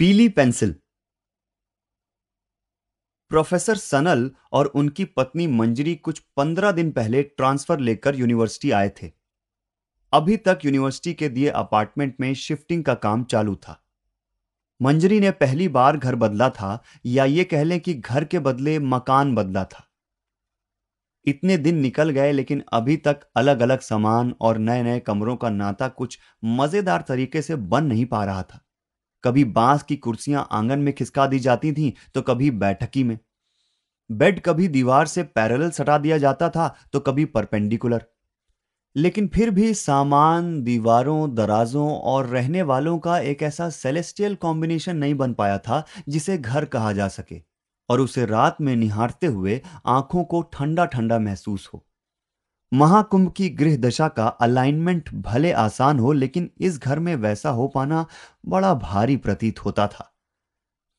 पीली pencil. Professor Sanal और उनकी पत्नी मंजरी कुछ पंद्रह दिन पहले ट्रांसफ़र लेकर यूनिवर्सिटी आए थे। अभी तक यूनिवर्सिटी के दिए अपार्टमेंट में शिफ्टिंग का काम चालू था। मंजरी ने पहली बार घर बदला था या ये कह लें कि घर के बदले मकान बदला था। इतने दिन निकल गए लेकिन अभी तक अलग अलग सामान और नए नए कमरों का नाता कुछ मज़ेदार तरीके से बन नहीं पा रहा था। कभी बाँस की कुर्सियाँ आँगन में खिसका दी जाती थीं तो कभी बैठकी में। बेड कभी दीवार से पैरेलल सटा दिया जाता था तो कभी परपेंडिकुलर। लेकिन फिर भी सामान, दीवारों, दराजों और रहने वालों का एक ऐसा सेलेस्टियल कॉम्बिनेशन नहीं बन पाया था, जिसे घर कहा जा सके, और उसे रात में निहारते हुए आँखों को ठंडा ठंडा महसूस हो। महाकुंभ की गृह दशा का अलाइनमेंट भले आसान हो, लेकिन इस घर में वैसा हो पाना बड़ा भारी प्रतीत होता था।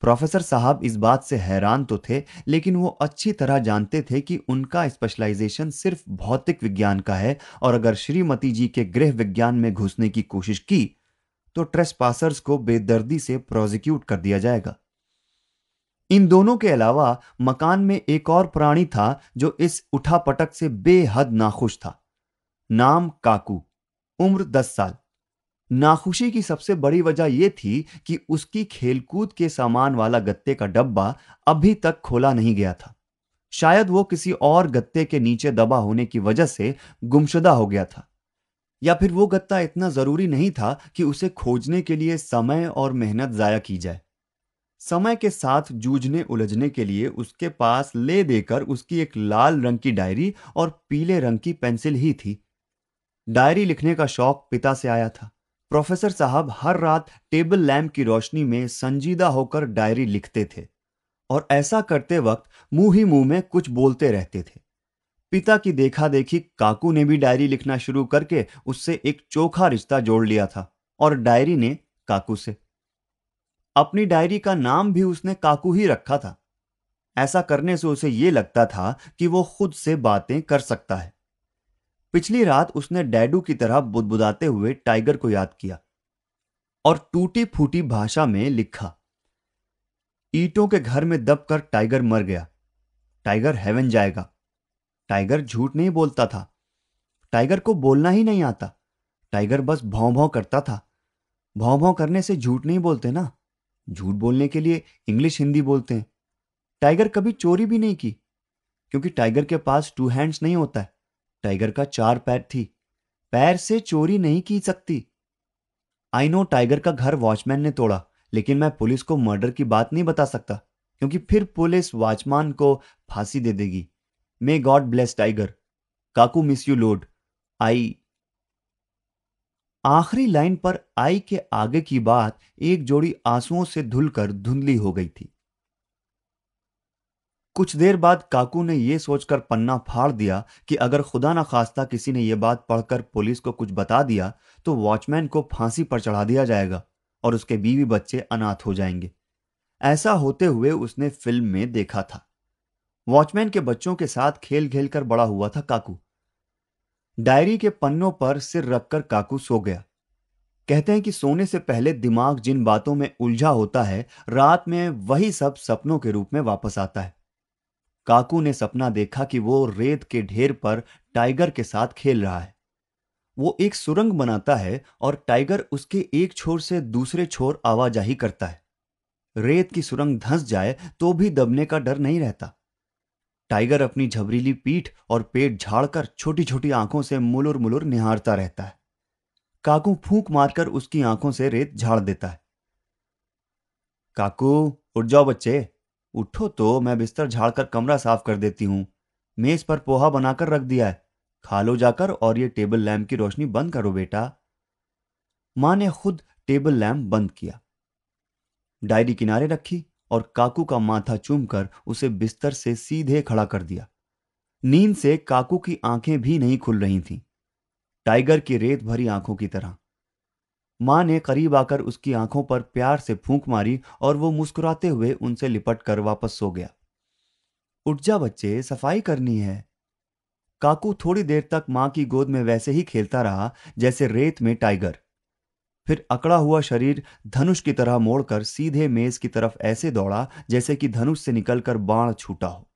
प्रोफेसर साहब इस बात से हैरान तो थे, लेकिन वो अच्छी तरह जानते थे कि उनका स्पेशलाइजेशन सिर्फ़ भौतिक विज्ञान का है, और अगर श्रीमती जी के गृह विज्ञान में घुसने की कोशिश की तो ट्रेस पासर्स को बेदर्दी से प्रोजिक्यूट कर दिया जाएगा। इन दोनों के अलावा मकान में एक और प्राणी था जो इस उठापटक से बेहद नाखुश था। नाम काकू, उम्र दस साल। नाखुशी की सबसे बड़ी वजह यह थी कि उसकी खेलकूद के सामान वाला गत्ते का डब्बा अभी तक खोला नहीं गया था। शायद वो किसी और गत्ते के नीचे दबा होने की वजह से गुमशुदा हो गया था, या फिर वो गत्ता इतना ज़रूरी नहीं था कि उसे खोजने के लिए समय और मेहनत जाया की जाए। समय के साथ जूझने उलझने के लिए उसके पास ले देकर उसकी एक लाल रंग की डायरी और पीले रंग की पेंसिल ही थी। डायरी लिखने का शौक पिता से आया था। प्रोफेसर साहब हर रात टेबल लैम्प की रोशनी में संजीदा होकर डायरी लिखते थे और ऐसा करते वक्त मुँह ही मुँह में कुछ बोलते रहते थे। पिता की देखा देखी काकू ने भी डायरी लिखना शुरू करके उससे एक चोखा रिश्ता जोड़ लिया था और डायरी ने काकू से अपनी डायरी का नाम भी उसने काकू ही रखा था। ऐसा करने से उसे यह लगता था कि वो खुद से बातें कर सकता है। पिछली रात उसने डैडू की तरह बुदबुदाते हुए टाइगर को याद किया और टूटी फूटी भाषा में लिखा, ईटों के घर में दबकर टाइगर मर गया। टाइगर हेवन जाएगा। टाइगर झूठ नहीं बोलता था। टाइगर को बोलना ही नहीं आता। टाइगर बस भौं भौं करता था। भौं भौं करने से झूठ नहीं बोलते ना? झूठ बोलने के लिए इंग्लिश हिंदी बोलते हैं। टाइगर कभी चोरी भी नहीं की, क्योंकि टाइगर के पास टू हैंड्स नहीं होता है। टाइगर का चार पैर थी। पैर से चोरी नहीं की सकती। आई नो टाइगर का घर वॉचमैन ने तोड़ा, लेकिन मैं पुलिस को मर्डर की बात नहीं बता सकता, क्योंकि फिर पुलिस वॉचमैन को फांसी दे देगी। मे गॉड ब्लेस टाइगर काकू मिस यू लोड आई आखिरी लाइन पर आई के आगे की बात एक जोड़ी आंसुओं से धुलकर धुंधली हो गई थी। कुछ देर बाद काकू ने यह सोचकर पन्ना फाड़ दिया कि अगर खुदा ना खास्ता किसी ने यह बात पढ़कर पुलिस को कुछ बता दिया तो वॉचमैन को फांसी पर चढ़ा दिया जाएगा और उसके बीवी बच्चे अनाथ हो जाएँगे। ऐसा होते हुए उसने फ़िल्म में देखा था। वॉचमैन के बच्चों के साथ खेल खेल कर बड़ा हुआ था काकू। डायरी के पन्नों पर सिर रखकर काकू सो गया। कहते हैं कि सोने से पहले दिमाग जिन बातों में उलझा होता है, रात में वही सब सपनों के रूप में वापस आता है। काकू ने सपना देखा कि वो रेत के ढेर पर टाइगर के साथ खेल रहा है। वो एक सुरंग बनाता है और टाइगर उसके एक छोर से दूसरे छोर आवाजाही करता है। रेत की सुरंग धंस जाए तो भी दबने का डर नहीं रहता। टाइगर अपनी झबरीली पीठ और पेट झाड़कर छोटी छोटी आँखों से मुलुर मुलुर निहारता रहता है। काकू फूंक मारकर उसकी आँखों से रेत झाड़ देता है। काकू, उठ जाओ बच्चे। उठो तो मैं बिस्तर झाड़कर कमरा साफ़ कर देती हूँ। मेज पर पोहा बनाकर रख दिया है। खा लो जाकर और ये टेबल लैम्प की रोशनी बंद करो बेटा। माँ ने खुद टेबल लैम्प बंद किया। डायरी किनारे रखी। और काकू का माथा चूमकर उसे बिस्तर से सीधे खड़ा कर दिया। नींद से काकू की आँखें भी नहीं खुल रही थीं। टाइगर की रेत भरी आँखों की तरह। माँ ने करीब आकर उसकी आँखों पर प्यार से फूंक मारी और वो मुस्कुराते हुए उनसे लिपट कर वापस सो गया। उठ जा बच्चे, सफ़ाई करनी है। काकू थोड़ी देर तक माँ की गोद में वैसे ही खेलता रहा, जैसे रेत में टाइगर। फिर अकड़ा हुआ शरीर धनुष की तरह मोड़कर सीधे मेज की तरफ़ ऐसे दौड़ा, जैसे कि धनुष से निकलकर बाण छूटा हो।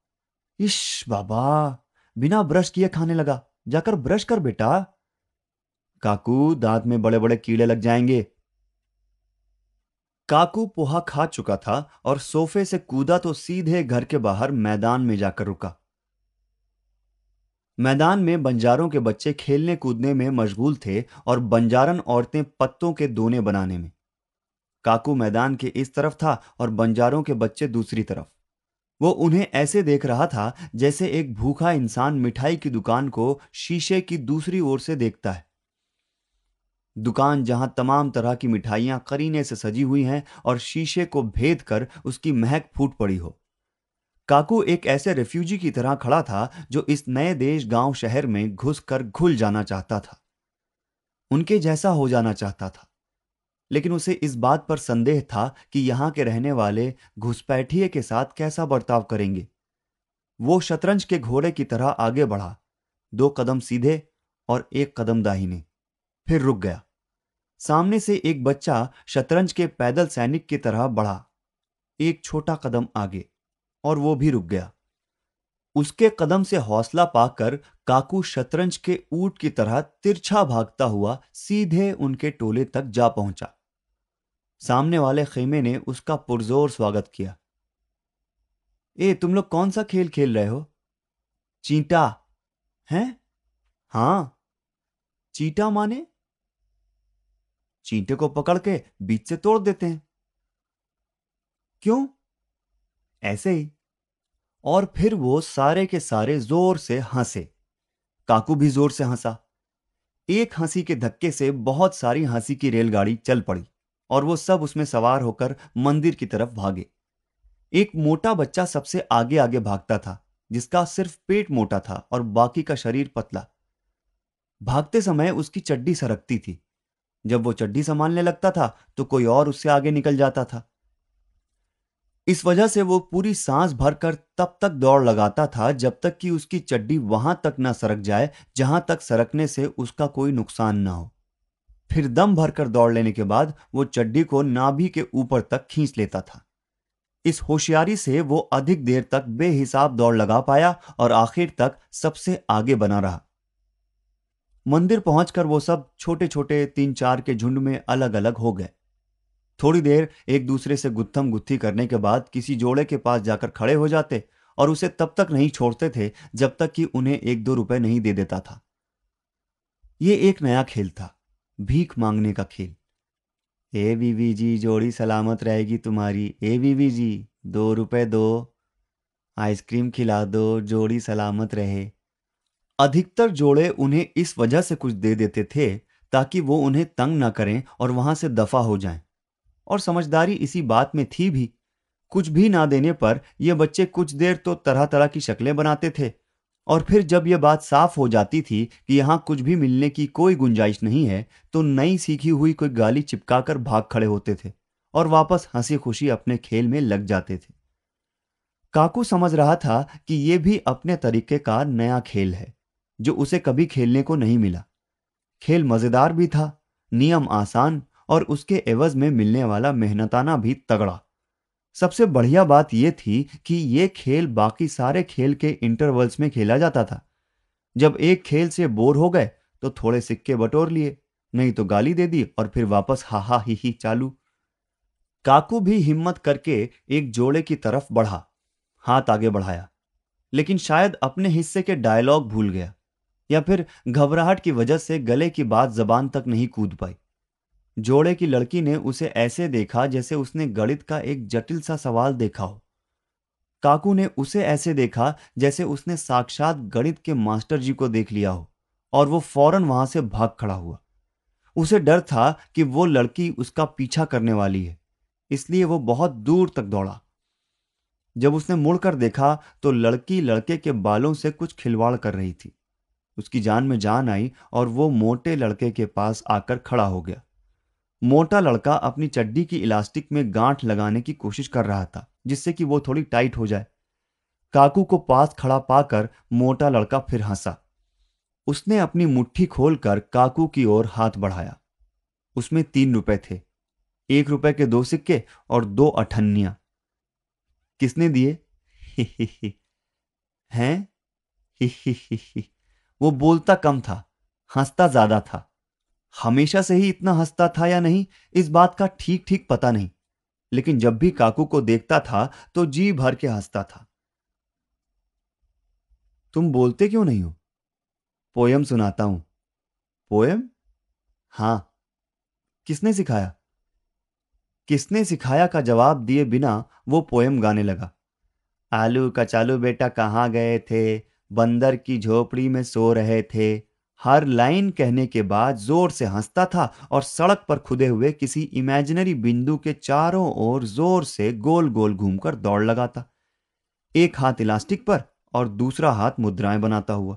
इश बाबा, बिना ब्रश किए खाने लगा। जाकर ब्रश कर बेटा। काकू, दांत में बड़े बड़े कीड़े लग जाएँगे। काकू पोहा खा चुका था और सोफे से कूदा तो सीधे घर के बाहर मैदान में जाकर रुका। मैदान में बंजारों के बच्चे खेलने कूदने में मशगूल थे और बंजारन औरतें पत्तों के दोने बनाने में। काकू मैदान के इस तरफ़ था और बंजारों के बच्चे दूसरी तरफ़। वो उन्हें ऐसे देख रहा था जैसे एक भूखा इंसान मिठाई की दुकान को शीशे की दूसरी ओर से देखता है। दुकान जहाँ तमाम तरह की मिठाइयाँ करीने से सजी हुई हैं और शीशे को भेद कर उसकी महक फूट पड़ी हो। काकू एक ऐसे रेफ्यूजी की तरह खड़ा था, जो इस नए देश गाँव शहर में घुस कर घुल जाना चाहता था। उनके जैसा हो जाना चाहता था। लेकिन उसे इस बात पर संदेह था कि यहाँ के रहने वाले घुसपैठिए के साथ कैसा बर्ताव करेंगे। वो शतरंज के घोड़े की तरह आगे बढ़ा, दो कदम सीधे और एक कदम दाहिने, फिर रुक गया। सामने से एक बच्चा शतरंज के पैदल सैनिक की तरह बढ़ा, एक छोटा कदम आगे। और वो भी रुक गया। उसके कदम से हौसला पाकर काकू शतरंज के ऊट की तरह तिरछा भागता हुआ सीधे उनके टोले तक जा पहुँचा। सामने वाले खेमे ने उसका पुरजोर स्वागत किया। ए, तुम लोग कौन सा खेल खेल रहे हो? चींटा। हैं? हाँ। चीटा माने? चींटे को पकड़ के बीच से तोड़ देते हैं। क्यों? ऐसे ही। और फिर वो सारे के सारे ज़ोर से हंसे। काकू भी ज़ोर से हंसा। एक हँसी के धक्के से बहुत सारी हँसी की रेलगाड़ी चल पड़ी और वो सब उसमें सवार होकर मंदिर की तरफ़ भागे। एक मोटा बच्चा सबसे आगे आगे भागता था, जिसका सिर्फ़ पेट मोटा था और बाकी का शरीर पतला। भागते समय उसकी चड्डी सरकती थी। जब वो चड्डी संभालने लगता था तो कोई और उससे आगे निकल जाता था। इस वजह से वो पूरी सांस भरकर तब तक दौड़ लगाता था जब तक कि उसकी चड्डी वहाँ तक न सरक जाए, जहाँ तक सरकने से उसका कोई नुकसान ना हो। फिर दम भरकर दौड़ लेने के बाद वो चड्डी को नाभि के ऊपर तक खींच लेता था। इस होशियारी से वो अधिक देर तक बेहिसाब दौड़ लगा पाया और आखिर तक सबसे आगे बना रहा। मंदिर पहुंचकर वो सब छोटे छोटे तीन चार के झुंड में अलग अलग हो गए। थोड़ी देर एक दूसरे से गुत्थम गुत्थी करने के बाद किसी जोड़े के पास जाकर खड़े हो जाते और उसे तब तक नहीं छोड़ते थे जब तक कि उन्हें एक दो रुपए नहीं दे देता था। ये एक नया खेल था, भीख मांगने का खेल। ए बीवी जी, जोड़ी सलामत रहेगी तुम्हारी। ए बीवी जी, दो रुपए दो। आइसक्रीम खिला दो, जोड़ी सलामत रहे। अधिकतर जोड़े उन्हें इस वजह से कुछ दे देते थे ताकि वो उन्हें तंग ना करें और वहाँ से दफ़ा हो जाएँ। और समझदारी इसी बात में थी भी। कुछ भी ना देने पर ये बच्चे कुछ देर तो तरह तरह की शक्लें बनाते थे। और फिर जब यह बात साफ़ हो जाती थी कि यहाँ कुछ भी मिलने की कोई गुंजाइश नहीं है तो नई सीखी हुई कोई गाली चिपकाकर भाग खड़े होते थे और वापस हँसी खुशी अपने खेल में लग जाते थे। काकू समझ रहा था कि यह भी अपने तरीके का नया खेल है, जो उसे कभी खेलने को नहीं मिला। खेल मज़ेदार भी था, नियम आसान और उसके एवज में मिलने वाला मेहनताना भी तगड़ा। सबसे बढ़िया बात यह थी कि यह खेल बाकी सारे खेल के इंटरवल्स में खेला जाता था। जब एक खेल से बोर हो गए तो थोड़े सिक्के बटोर लिए, नहीं तो गाली दे दी और फिर वापस हा हा ही ही चालू। काकू भी हिम्मत करके एक जोड़े की तरफ़ बढ़ा, हाथ आगे बढ़ाया, लेकिन शायद अपने हिस्से के डायलॉग भूल गया, या फिर घबराहट की वजह से गले की बात जबान तक नहीं कूद पाई। जोड़े की लड़की ने उसे ऐसे देखा जैसे उसने गणित का एक जटिल सा सवाल देखा हो। काकू ने उसे ऐसे देखा जैसे उसने साक्षात गणित के मास्टर जी को देख लिया हो और वो फ़ौरन वहाँ से भाग खड़ा हुआ। उसे डर था कि वो लड़की उसका पीछा करने वाली है, इसलिए वो बहुत दूर तक दौड़ा। जब उसने मुड़कर देखा तो लड़की लड़के के बालों से कुछ खिलवाड़ कर रही थी। उसकी जान में जान आई और वो मोटे लड़के के पास आकर खड़ा हो गया। मोटा लड़का अपनी चड्डी की इलास्टिक में गांठ लगाने की कोशिश कर रहा था, जिससे कि वो थोड़ी टाइट हो जाए। काकू को पास खड़ा पाकर मोटा लड़का फिर हंसा। उसने अपनी मुट्ठी खोलकर काकू की ओर हाथ बढ़ाया। उसमें तीन रुपए थे, एक रुपए के दो सिक्के और दो अठन्निया। किसने दिए? हैं? वो बोलता कम था, हंसता ज़्यादा था। हमेशा से ही इतना हंसता था या नहीं, इस बात का ठीक ठीक पता नहीं। लेकिन जब भी काकू को देखता था तो जी भर के हंसता था। तुम बोलते क्यों नहीं हो? पोयम सुनाता हूँ। पोयम? हाँ। किसने सिखाया? किसने सिखाया का जवाब दिए बिना वो पोयम गाने लगा? आलू कचालू बेटा कहाँ गए थे? बंदर की झोपड़ी में सो रहे थे। हर लाइन कहने के बाद ज़ोर से हंसता था और सड़क पर खुदे हुए किसी इमेजिनरी बिंदु के चारों ओर ज़ोर से गोल गोल घूमकर दौड़ लगाता। एक हाथ इलास्टिक पर और दूसरा हाथ मुद्राएँ बनाता हुआ।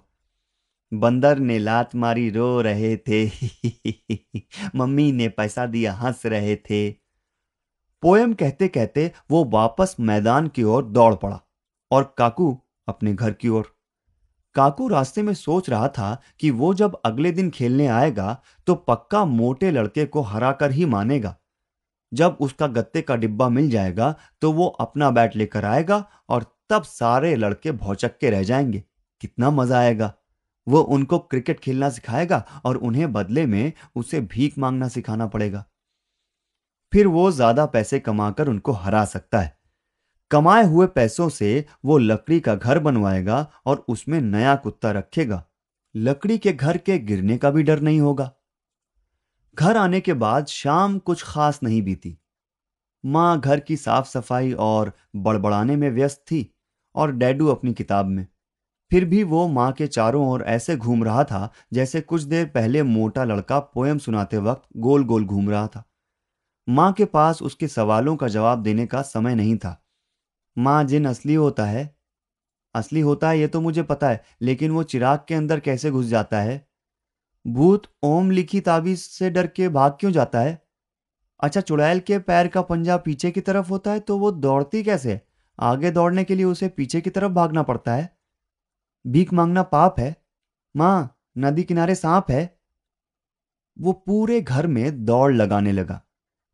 बंदर ने लात मारी, रो रहे थे। मम्मी ने पैसा दिया, हंस रहे थे। पोयम कहते कहते वो वापस मैदान की ओर दौड़ पड़ा और काकू अपने घर की ओर। काकू रास्ते में सोच रहा था कि वो जब अगले दिन खेलने आएगा तो पक्का मोटे लड़के को हराकर ही मानेगा। जब उसका गत्ते का डिब्बा मिल जाएगा तो वो अपना बैट लेकर आएगा और तब सारे लड़के भौचक के रह जाएँगे। कितना मज़ा आएगा। वो उनको क्रिकेट खेलना सिखाएगा और उन्हें बदले में उसे भीख मांगना सिखाना पड़ेगा। फिर वो ज़्यादा पैसे कमाकर उनको हरा सकता है। कमाए हुए पैसों से वो लकड़ी का घर बनवाएगा और उसमें नया कुत्ता रखेगा। लकड़ी के घर के गिरने का भी डर नहीं होगा। घर आने के बाद शाम कुछ खास नहीं बीती। माँ घर की साफ़ सफ़ाई और बड़बड़ाने में व्यस्त थी और डैडू अपनी किताब में। फिर भी वो माँ के चारों ओर ऐसे घूम रहा था जैसे कुछ देर पहले मोटा लड़का पोयम सुनाते वक्त गोल गोल घूम रहा था। माँ के पास उसके सवालों का जवाब देने का समय नहीं था। माँ जिन असली होता है, असली होता है, ये तो मुझे पता है, लेकिन वो चिराग के अंदर कैसे घुस जाता है? भूत ओम लिखी ताबीज से डर के भाग क्यों जाता है? अच्छा चुड़ैल के पैर का पंजा पीछे की तरफ़ होता है तो वो दौड़ती कैसे? आगे दौड़ने के लिए उसे पीछे की तरफ़ भागना पड़ता है। भीख मांगना पाप है। माँ, नदी किनारे सांप है। वो पूरे घर में दौड़ लगाने लगा।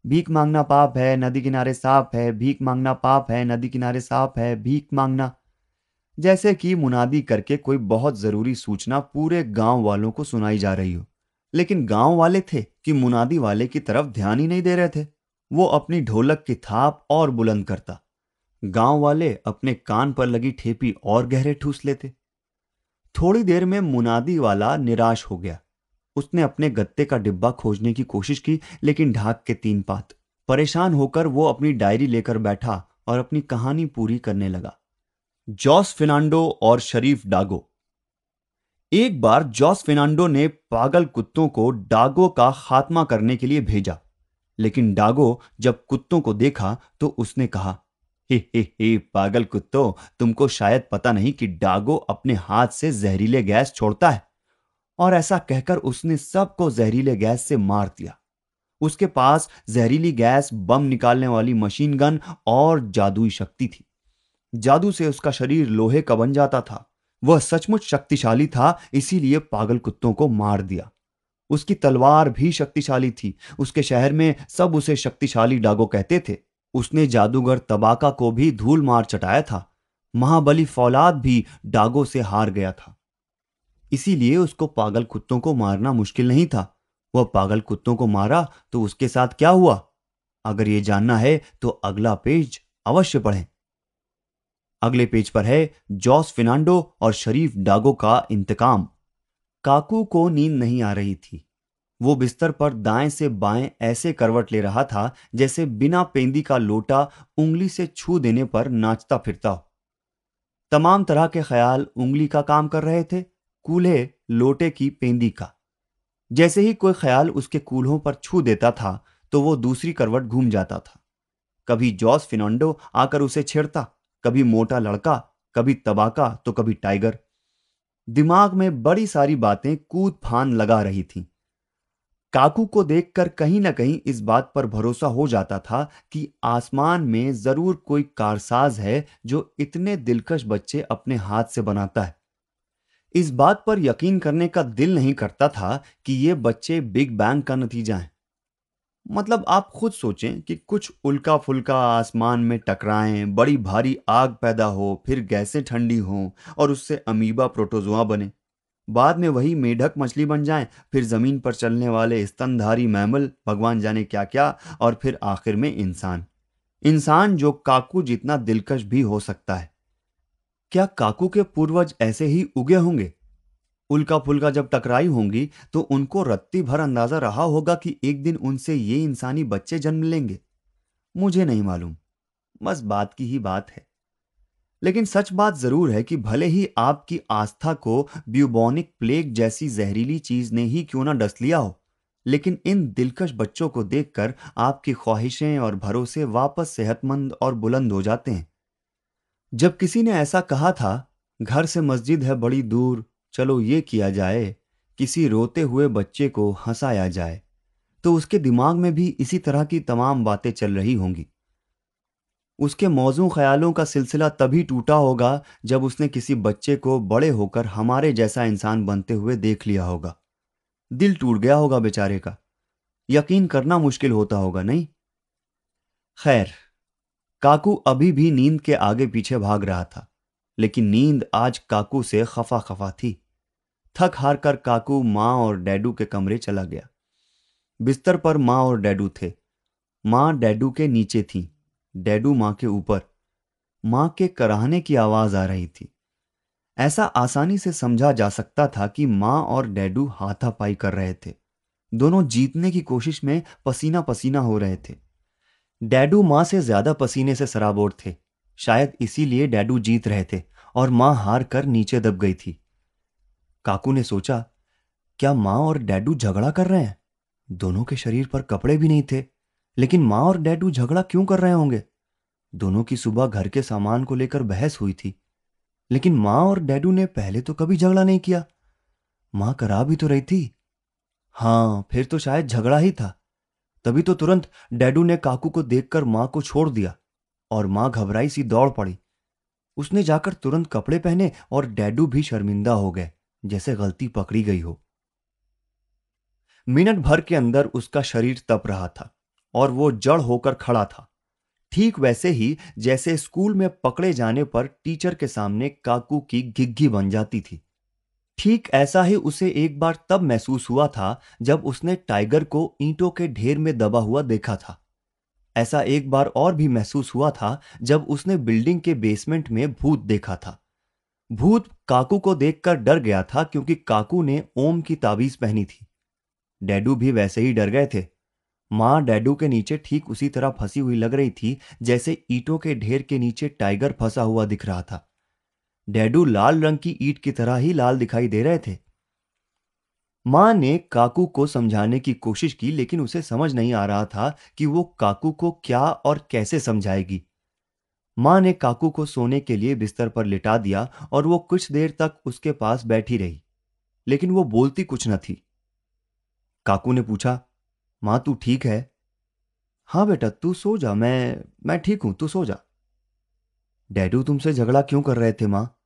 भीख मांगना पाप है, नदी किनारे साफ़ है, भीख मांगना पाप है, नदी किनारे साफ़ है, भीख मांगना। जैसे कि मुनादी करके कोई बहुत ज़रूरी सूचना पूरे गाँव वालों को सुनाई जा रही हो। लेकिन गाँव वाले थे कि मुनादी वाले की तरफ़ ध्यान ही नहीं दे रहे थे। वो अपनी ढोलक की थाप और बुलंद करता। गाँव वाले अपने कान पर लगी ठेपी और गहरे ठूस लेते। थोड़ी देर में मुनादी वाला निराश हो गया। उसने अपने गत्ते का डिब्बा खोजने की कोशिश की, लेकिन ढाक के तीन पात। परेशान होकर वो अपनी डायरी लेकर बैठा और अपनी कहानी पूरी करने लगा। जॉस फिनांडो और शरीफ डागो। एक बार जॉस फिनांडो ने पागल कुत्तों को डागो का खात्मा करने के लिए भेजा। लेकिन डागो जब कुत्तों को देखा तो उसने कहा, हे हे हे, पागल कुत्तों, तुमको शायद पता नहीं कि डागो अपने हाथ से जहरीले गैस छोड़ता है। और ऐसा कहकर उसने सबको जहरीले गैस से मार दिया। उसके पास जहरीली गैस, बम निकालने वाली मशीन गन और जादुई शक्ति थी। जादू से उसका शरीर लोहे का बन जाता था। वह सचमुच शक्तिशाली था, इसीलिए पागल कुत्तों को मार दिया। उसकी तलवार भी शक्तिशाली थी। उसके शहर में सब उसे शक्तिशाली डागो कहते थे। उसने जादूगर तबाका को भी धूल मार चटाया था। महाबली फौलाद भी डागो से हार गया था। इसीलिए उसको पागल कुत्तों को मारना मुश्किल नहीं था। वह पागल कुत्तों को मारा तो उसके साथ क्या हुआ? अगर यह जानना है तो अगला पेज अवश्य पढ़ें। अगले पेज पर है जॉस फिनांडो और शरीफ डागो का इंतकाम। काकू को नींद नहीं आ रही थी। वो बिस्तर पर दाएँ से बाएँ ऐसे करवट ले रहा था जैसे बिना पेंदी का लोटा उंगली से छू देने पर नाचता फिरता हो। तमाम तरह के ख्याल उंगली का काम कर रहे थे। कूल्हे लोटे की पेंदी का। जैसे ही कोई ख्याल उसके कूल्हों पर छू देता था तो वो दूसरी करवट घूम जाता था। कभी जॉस फिनोंडो आकर उसे छेड़ता, कभी मोटा लड़का, कभी तबाका तो कभी टाइगर। दिमाग में बड़ी सारी बातें कूद फान लगा रही थीं। काकू को देखकर कहीं ना कहीं इस बात पर भरोसा हो जाता था कि आसमान में ज़रूर कोई कारसाज है जो इतने दिलकश बच्चे अपने हाथ से बनाता है। इस बात पर यकीन करने का दिल नहीं करता था कि ये बच्चे बिग बैंग का नतीजा है। मतलब आप खुद सोचें कि कुछ उल्का फुल्का आसमान में टकराएँ, बड़ी भारी आग पैदा हो, फिर गैसें ठंडी हों और उससे अमीबा प्रोटोजोआ बने। बाद में वही मेढक मछली बन जाएँ, फिर ज़मीन पर चलने वाले स्तनधारी मैमल, भगवान जाने क्या क्या और फिर आखिर में इंसान। इंसान जो काकू जितना दिलकश भी हो सकता है। क्या काकू के पूर्वज ऐसे ही उगे होंगे? उल्का फुल्का जब टकराई होंगी तो उनको रत्ती भर अंदाज़ा रहा होगा कि एक दिन उनसे ये इंसानी बच्चे जन्म लेंगे। मुझे नहीं मालूम। बस बात की ही बात है। लेकिन सच बात ज़रूर है कि भले ही आपकी आस्था को ब्यूबोनिक प्लेग जैसी जहरीली चीज़ ने ही क्यों ना डस लिया हो, लेकिन इन दिलकश बच्चों को देखकर आपकी ख्वाहिशें और भरोसे वापस सेहतमंद और बुलंद हो जाते हैं। जब किसी ने ऐसा कहा था, घर से मस्जिद है बड़ी दूर, चलो ये किया जाए, किसी रोते हुए बच्चे को हंसाया जाए तो उसके दिमाग में भी इसी तरह की तमाम बातें चल रही होंगी। उसके मौजू ख्यालों का सिलसिला तभी टूटा होगा जब उसने किसी बच्चे को बड़े होकर हमारे जैसा इंसान बनते हुए देख लिया होगा। दिल टूट गया होगा बेचारे का। यकीन करना मुश्किल होता होगा, नहीं? खैर काकू अभी भी नींद के आगे पीछे भाग रहा था, लेकिन नींद आज काकू से खफा खफा थी। थक हार कर काकू माँ और डैडू के कमरे चला गया। बिस्तर पर माँ और डैडू थे। माँ डैडू के नीचे थी, डैडू माँ के ऊपर। माँ के कराहने की आवाज़ आ रही थी। ऐसा आसानी से समझा जा सकता था कि माँ और डैडू हाथापाई कर रहे थे। दोनों जीतने की कोशिश में पसीना पसीना हो रहे थे। डैडू माँ से ज़्यादा पसीने से सराबोर थे। शायद इसीलिए डैडू जीत रहे थे और माँ हार कर नीचे दब गई थी। काकू ने सोचा, क्या माँ और डैडू झगड़ा कर रहे हैं? दोनों के शरीर पर कपड़े भी नहीं थे, लेकिन माँ और डैडू झगड़ा क्यों कर रहे होंगे? दोनों की सुबह घर के सामान को लेकर बहस हुई थी, लेकिन माँ और डैडू ने पहले तो कभी झगड़ा नहीं किया। माँ करा भी तो रही थी। हाँ फिर तो शायद झगड़ा ही था। तभी तो तुरंत डैडू ने काकू को देखकर माँ को छोड़ दिया और माँ घबराई सी दौड़ पड़ी। उसने जाकर तुरंत कपड़े पहने और डैडू भी शर्मिंदा हो गए, जैसे गलती पकड़ी गई हो। मिनट भर के अंदर उसका शरीर तप रहा था और वो जड़ होकर खड़ा था। ठीक वैसे ही जैसे स्कूल में पकड़े जाने पर टीचर के सामने काकू की घिग्घी बन जाती थी। ठीक ऐसा ही उसे एक बार तब महसूस हुआ था जब उसने टाइगर को ईंटों के ढेर में दबा हुआ देखा था। ऐसा एक बार और भी महसूस हुआ था जब उसने बिल्डिंग के बेसमेंट में भूत देखा था। भूत काकू को देखकर डर गया था क्योंकि काकू ने ओम की ताबीज पहनी थी। डैडू भी वैसे ही डर गए थे। माँ डैडू के नीचे ठीक उसी तरह फंसी हुई लग रही थी जैसे ईटों के ढेर के नीचे टाइगर फंसा हुआ दिख रहा था। डैडू लाल रंग की ईट की तरह ही लाल दिखाई दे रहे थे। माँ ने काकू को समझाने की कोशिश की, लेकिन उसे समझ नहीं आ रहा था कि वो काकू को क्या और कैसे समझाएगी। माँ ने काकू को सोने के लिए बिस्तर पर लिटा दिया और वो कुछ देर तक उसके पास बैठी रही, लेकिन वो बोलती कुछ न थी। काकू ने पूछा, माँ, तू ठीक है? हाँ बेटा, तू सो जा, मैं मैं ठीक हूँ, तू सो जा। डैडू तुमसे झगड़ा क्यों कर रहे थे, माँ?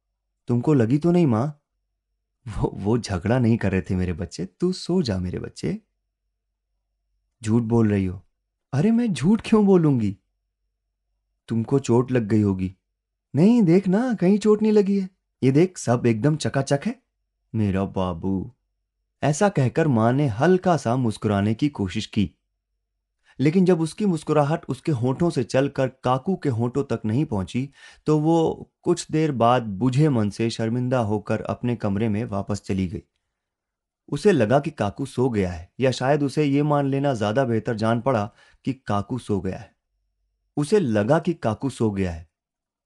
तुमको लगी तो नहीं, माँ? वो वो झगड़ा नहीं कर रहे थे मेरे बच्चे, तू सो जा मेरे बच्चे। झूठ बोल रही हो? अरे मैं झूठ क्यों बोलूँगी? तुमको चोट लग गई होगी। नहीं, देख ना, कहीं चोट नहीं लगी है। ये देख, सब एकदम चकाचक है। मेरा बाबू। ऐसा कहकर माँ ने हल्का सा मुस्कुराने की कोशिश की। लेकिन जब उसकी मुस्कुराहट उसके होठों से चलकर काकू के होठों तक नहीं पहुँची तो वो कुछ देर बाद बुझे मन से शर्मिंदा होकर अपने कमरे में वापस चली गई। उसे लगा कि काकू सो गया है, या शायद उसे ये मान लेना ज़्यादा बेहतर जान पड़ा कि काकू सो गया है। उसे लगा कि काकू सो गया है,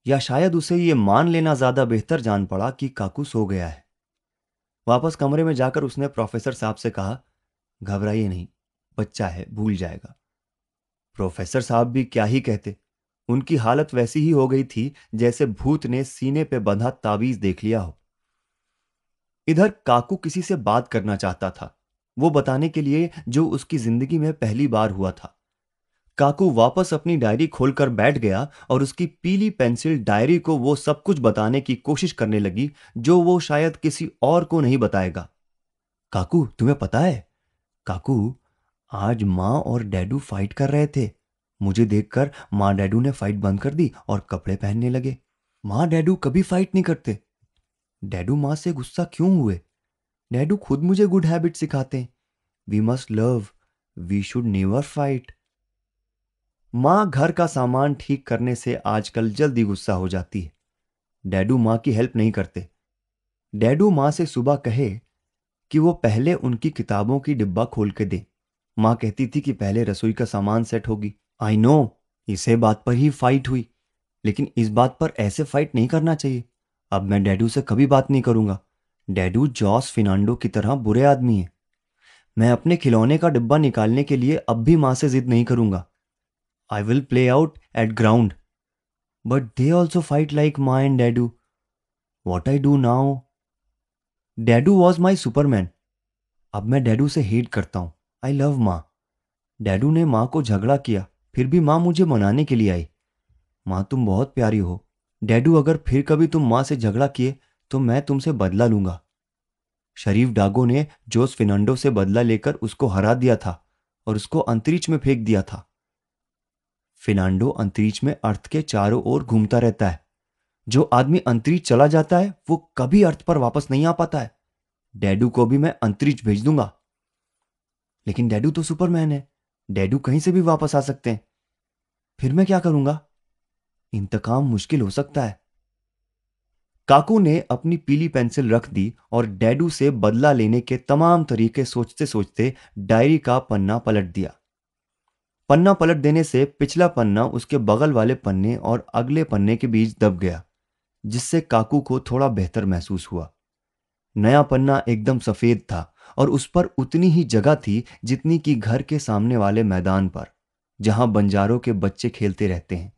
या शायद उसे ये मान लेना ज़्यादा बेहतर जान पड़ा कि काकू सो गया है। वापस कमरे में जाकर उसने प्रोफेसर साहब से कहा, घबराइए नहीं, बच्चा है, भूल जाएगा। प्रोफेसर साहब भी क्या ही कहते। उनकी हालत वैसी ही हो गई थी जैसे भूत ने सीने पे बंधा ताबीज देख लिया हो। इधर काकू किसी से बात करना चाहता था। वो बताने के लिए जो उसकी ज़िंदगी में पहली बार हुआ था। काकू वापस अपनी डायरी खोलकर बैठ गया और उसकी पीली पेंसिल डायरी को वो सब कुछ बताने की कोशिश करने लगी, जो वो शायद किसी और को नहीं बताएगा। काकू, तुम्हें पता है? काकू आज माँ और डैडू फाइट कर रहे थे। मुझे देखकर माँ डैडू ने फाइट बंद कर दी और कपड़े पहनने लगे। माँ डैडू कभी फाइट नहीं करते। डैडू माँ से गुस्सा क्यों हुए? डैडू खुद मुझे गुड हैबिट सिखाते हैं। We must love we should never fight माँ घर का सामान ठीक करने से आजकल जल्दी गुस्सा हो जाती है। डैडू माँ की हेल्प नहीं करते। डैडू माँ से सुबह कहे कि वो पहले उनकी किताबों की डिब्बा खोल के दे। माँ कहती थी कि पहले रसोई का सामान सेट होगी। आई नो इसे बात पर ही फाइट हुई। लेकिन इस बात पर ऐसे फाइट नहीं करना चाहिए। अब मैं डैडू से कभी बात नहीं करूँगा। डैडू जॉस फिनांडो की तरह बुरे आदमी है। मैं अपने खिलौने का डिब्बा निकालने के लिए अब भी माँ से जिद नहीं करूँगा। I will play out at ground but they also fight like माँ and daddy. What I do now daddy was my superman अब मैं डैडू से हेट करता हूँ। आई लव माँ। डैडू ने माँ को झगड़ा किया, फिर भी माँ मुझे मनाने के लिए आई। माँ, तुम बहुत प्यारी हो। डैडू, अगर फिर कभी तुम माँ से झगड़ा किए तो मैं तुमसे बदला लूँगा। शरीफ डागो ने जोस फिनांडो से बदला लेकर उसको हरा दिया था और उसको अंतरिक्ष में फेंक दिया था। फिनांडो अंतरिक्ष में अर्थ के चारों ओर घूमता रहता है। जो आदमी अंतरिक्ष चला जाता है, वो कभी अर्थ पर वापस नहीं आ पाता है। डैडू को भी मैं अंतरिक्ष भेज दूँगा। लेकिन डैडू तो सुपरमैन है। डैडू कहीं से भी वापस आ सकते हैं। फिर मैं क्या करूँगा? इंतकाम मुश्किल हो सकता है। काकू ने अपनी पीली पेंसिल रख दी और डैडू से बदला लेने के तमाम तरीके सोचते सोचते डायरी का पन्ना पलट दिया। पन्ना पलट देने से पिछला पन्ना उसके बगल वाले पन्ने और अगले पन्ने के बीच दब गया, जिससे काकू को थोड़ा बेहतर महसूस हुआ। नया पन्ना एकदम सफ़ेद था। और उस पर उतनी ही जगह थी जितनी कि घर के सामने वाले मैदान पर, जहाँ बंजारों के बच्चे खेलते रहते हैं।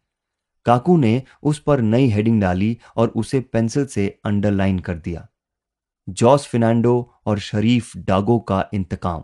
काकू ने उस पर नई हेडिंग डाली और उसे पेंसिल से अंडरलाइन कर दिया। जॉस फिनांडो और शरीफ डागो का इंतकाम।